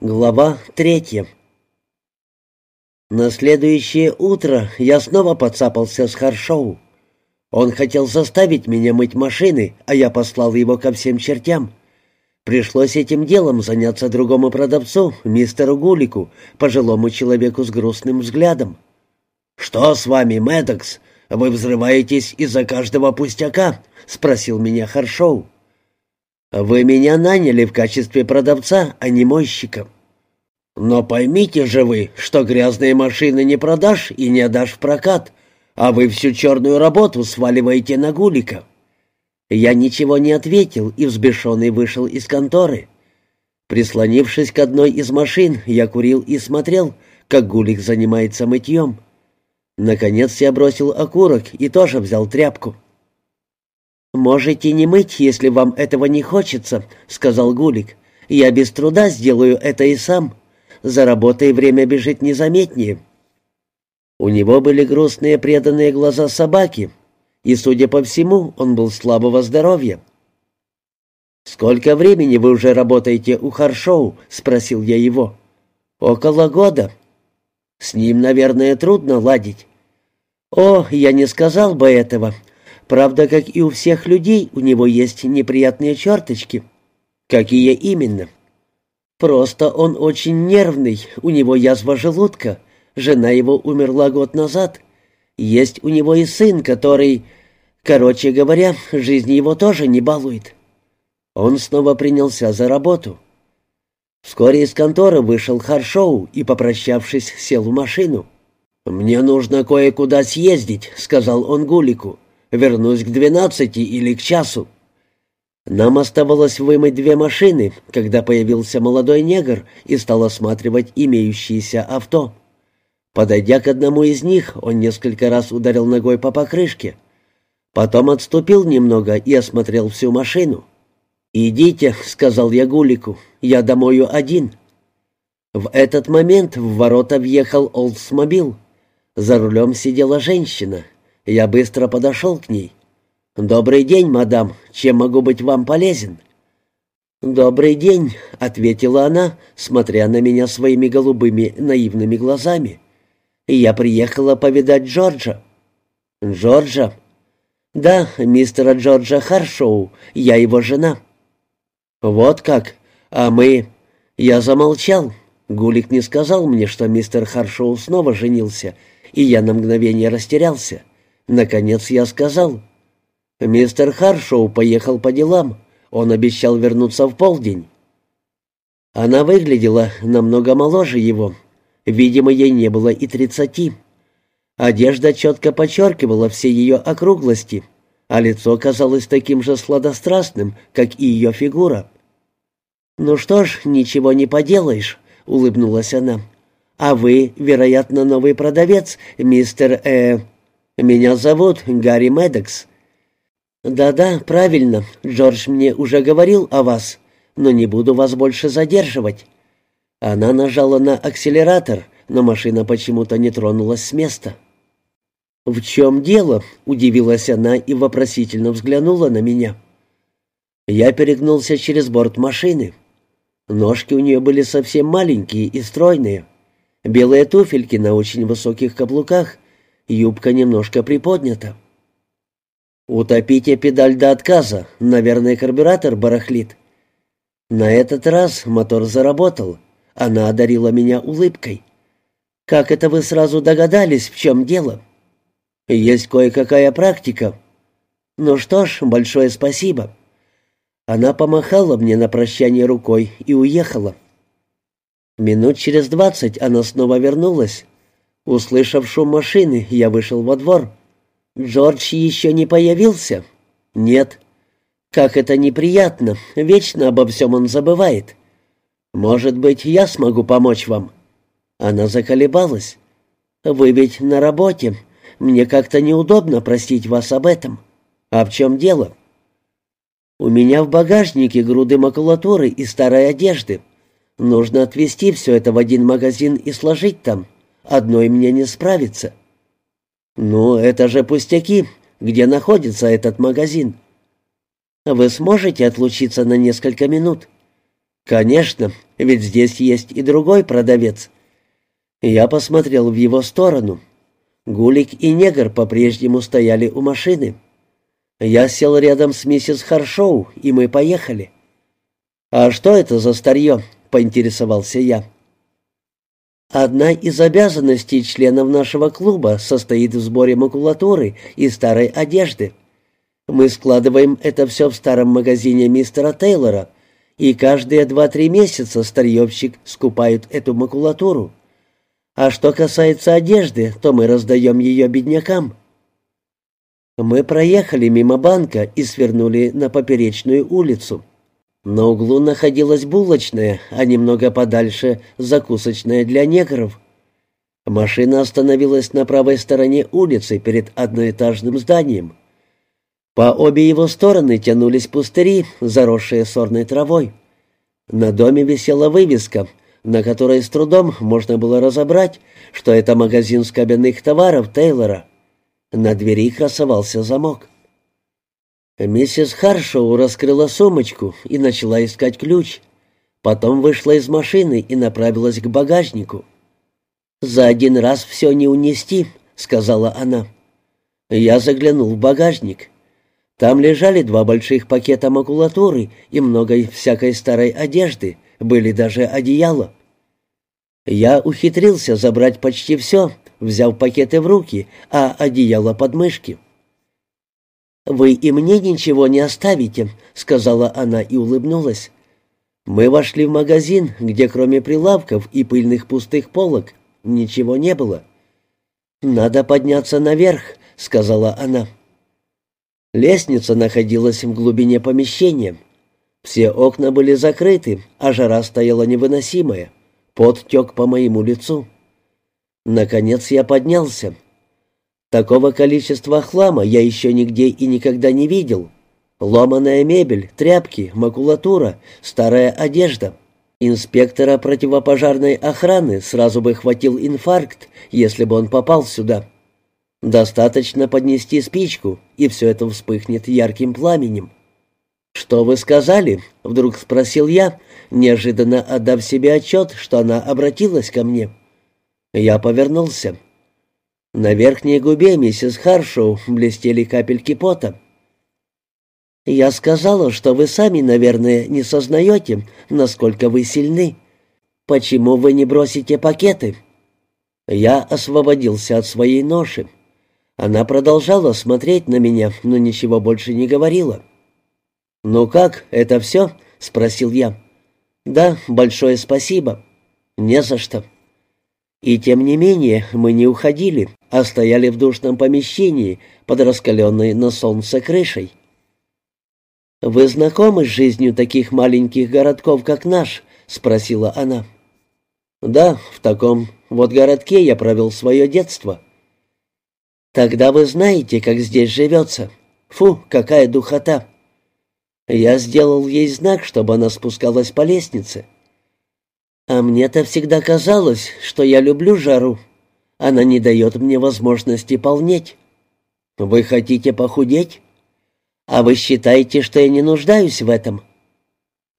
Глава третья На следующее утро я снова подцапался с Харшоу. Он хотел заставить меня мыть машины, а я послал его ко всем чертям. Пришлось этим делом заняться другому продавцу, мистеру Гулику, пожилому человеку с грустным взглядом. «Что с вами, Мэддокс? Вы взрываетесь из-за каждого пустяка?» — спросил меня Харшоу. «Вы меня наняли в качестве продавца, а не мойщика». «Но поймите же вы, что грязные машины не продашь и не отдашь в прокат, а вы всю черную работу сваливаете на Гулика». Я ничего не ответил и взбешенный вышел из конторы. Прислонившись к одной из машин, я курил и смотрел, как Гулик занимается мытьем. Наконец я бросил окурок и тоже взял тряпку. «Можете не мыть, если вам этого не хочется», — сказал Гулик. «Я без труда сделаю это и сам. За работой время бежит незаметнее». У него были грустные преданные глаза собаки, и, судя по всему, он был слабого здоровья. «Сколько времени вы уже работаете у Харшоу?» — спросил я его. «Около года». «С ним, наверное, трудно ладить». «О, я не сказал бы этого», Правда, как и у всех людей, у него есть неприятные черточки. Какие именно? Просто он очень нервный, у него язва желудка. Жена его умерла год назад. Есть у него и сын, который... Короче говоря, жизнь его тоже не балует. Он снова принялся за работу. Вскоре из конторы вышел Харшоу и, попрощавшись, сел в машину. «Мне нужно кое-куда съездить», — сказал он Гулику. Вернусь к двенадцати или к часу». Нам оставалось вымыть две машины, когда появился молодой негр и стал осматривать имеющиеся авто. Подойдя к одному из них, он несколько раз ударил ногой по покрышке. Потом отступил немного и осмотрел всю машину. «Идите», — сказал я Гулику, — «я домою один». В этот момент в ворота въехал Олдсмобил. За рулем сидела женщина — я быстро подошел к ней. «Добрый день, мадам. Чем могу быть вам полезен?» «Добрый день», — ответила она, смотря на меня своими голубыми наивными глазами. «Я приехала повидать Джорджа». «Джорджа?» «Да, мистера Джорджа Харшоу. Я его жена». «Вот как? А мы...» Я замолчал. Гулик не сказал мне, что мистер Харшоу снова женился, и я на мгновение растерялся. Наконец я сказал. «Мистер Харшоу поехал по делам. Он обещал вернуться в полдень». Она выглядела намного моложе его. Видимо, ей не было и тридцати. Одежда четко подчеркивала все ее округлости, а лицо казалось таким же сладострастным, как и ее фигура. «Ну что ж, ничего не поделаешь», — улыбнулась она. «А вы, вероятно, новый продавец, мистер, э...» «Меня зовут Гарри Медекс». «Да-да, правильно. Джордж мне уже говорил о вас, но не буду вас больше задерживать». Она нажала на акселератор, но машина почему-то не тронулась с места. «В чем дело?» — удивилась она и вопросительно взглянула на меня. Я перегнулся через борт машины. Ножки у нее были совсем маленькие и стройные. Белые туфельки на очень высоких каблуках — Юбка немножко приподнята. «Утопите педаль до отказа. Наверное, карбюратор барахлит». На этот раз мотор заработал. Она одарила меня улыбкой. «Как это вы сразу догадались, в чем дело?» «Есть кое-какая практика». «Ну что ж, большое спасибо». Она помахала мне на прощание рукой и уехала. Минут через двадцать она снова вернулась, Услышав шум машины, я вышел во двор. Джордж еще не появился? Нет. Как это неприятно, вечно обо всем он забывает. Может быть, я смогу помочь вам? Она заколебалась. Вы ведь на работе. Мне как-то неудобно просить вас об этом. А в чем дело? У меня в багажнике груды макулатуры и старой одежды. Нужно отвезти все это в один магазин и сложить там. Одной мне не справиться». «Ну, это же пустяки. Где находится этот магазин?» «Вы сможете отлучиться на несколько минут?» «Конечно, ведь здесь есть и другой продавец». Я посмотрел в его сторону. Гулик и негр по-прежнему стояли у машины. Я сел рядом с миссис Харшоу, и мы поехали. «А что это за старье?» — поинтересовался я. Одна из обязанностей членов нашего клуба состоит в сборе макулатуры и старой одежды. Мы складываем это все в старом магазине мистера Тейлора, и каждые два-три месяца старьевщик скупает эту макулатуру. А что касается одежды, то мы раздаем ее беднякам. Мы проехали мимо банка и свернули на поперечную улицу. На углу находилась булочная, а немного подальше — закусочная для негров. Машина остановилась на правой стороне улицы перед одноэтажным зданием. По обе его стороны тянулись пустыри, заросшие сорной травой. На доме висела вывеска, на которой с трудом можно было разобрать, что это магазин скобяных товаров Тейлора. На двери красовался замок. Миссис Харшоу раскрыла сумочку и начала искать ключ. Потом вышла из машины и направилась к багажнику. «За один раз все не унести», — сказала она. Я заглянул в багажник. Там лежали два больших пакета макулатуры и много всякой старой одежды, были даже одеяла. Я ухитрился забрать почти все, взяв пакеты в руки, а одеяло под мышки. «Вы и мне ничего не оставите», — сказала она и улыбнулась. Мы вошли в магазин, где кроме прилавков и пыльных пустых полок ничего не было. «Надо подняться наверх», — сказала она. Лестница находилась в глубине помещения. Все окна были закрыты, а жара стояла невыносимая. Пот тек по моему лицу. Наконец я поднялся. Такого количества хлама я еще нигде и никогда не видел. Ломаная мебель, тряпки, макулатура, старая одежда. Инспектора противопожарной охраны сразу бы хватил инфаркт, если бы он попал сюда. Достаточно поднести спичку, и все это вспыхнет ярким пламенем. «Что вы сказали?» — вдруг спросил я, неожиданно отдав себе отчет, что она обратилась ко мне. Я повернулся. На верхней губе миссис Харшоу блестели капельки пота. «Я сказала, что вы сами, наверное, не сознаете, насколько вы сильны. Почему вы не бросите пакеты?» Я освободился от своей ноши. Она продолжала смотреть на меня, но ничего больше не говорила. «Ну как, это все?» — спросил я. «Да, большое спасибо». «Не за что». И тем не менее мы не уходили, а стояли в душном помещении под раскаленной на солнце крышей. «Вы знакомы с жизнью таких маленьких городков, как наш?» — спросила она. «Да, в таком вот городке я провел свое детство». «Тогда вы знаете, как здесь живется. Фу, какая духота!» Я сделал ей знак, чтобы она спускалась по лестнице. А мне-то всегда казалось, что я люблю жару. Она не дает мне возможности полнеть. Вы хотите похудеть? А вы считаете, что я не нуждаюсь в этом?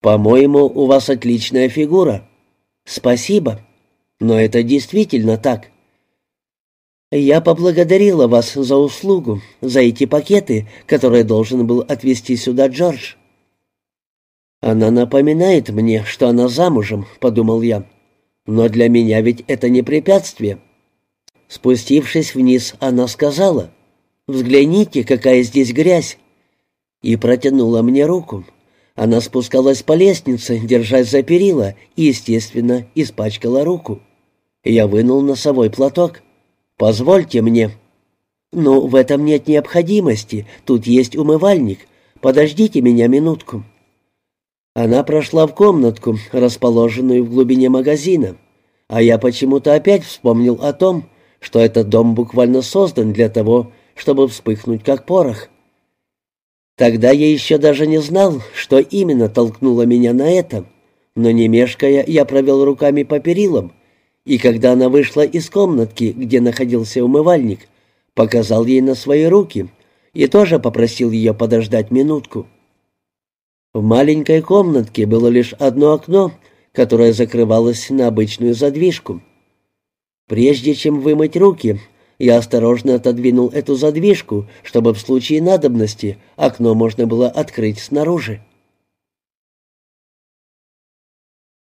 По-моему, у вас отличная фигура. Спасибо. Но это действительно так. Я поблагодарила вас за услугу, за эти пакеты, которые должен был отвезти сюда Джордж. Она напоминает мне, что она замужем, подумал я. Но для меня ведь это не препятствие. Спустившись вниз, она сказала, «Взгляните, какая здесь грязь!» и протянула мне руку. Она спускалась по лестнице, держась за перила, и, естественно, испачкала руку. Я вынул носовой платок. «Позвольте мне». «Ну, в этом нет необходимости. Тут есть умывальник. Подождите меня минутку». Она прошла в комнатку, расположенную в глубине магазина, а я почему-то опять вспомнил о том, что этот дом буквально создан для того, чтобы вспыхнуть как порох. Тогда я еще даже не знал, что именно толкнуло меня на это, но не мешкая, я провел руками по перилам, и когда она вышла из комнатки, где находился умывальник, показал ей на свои руки и тоже попросил ее подождать минутку. В маленькой комнатке было лишь одно окно, которое закрывалось на обычную задвижку. Прежде чем вымыть руки, я осторожно отодвинул эту задвижку, чтобы в случае надобности окно можно было открыть снаружи.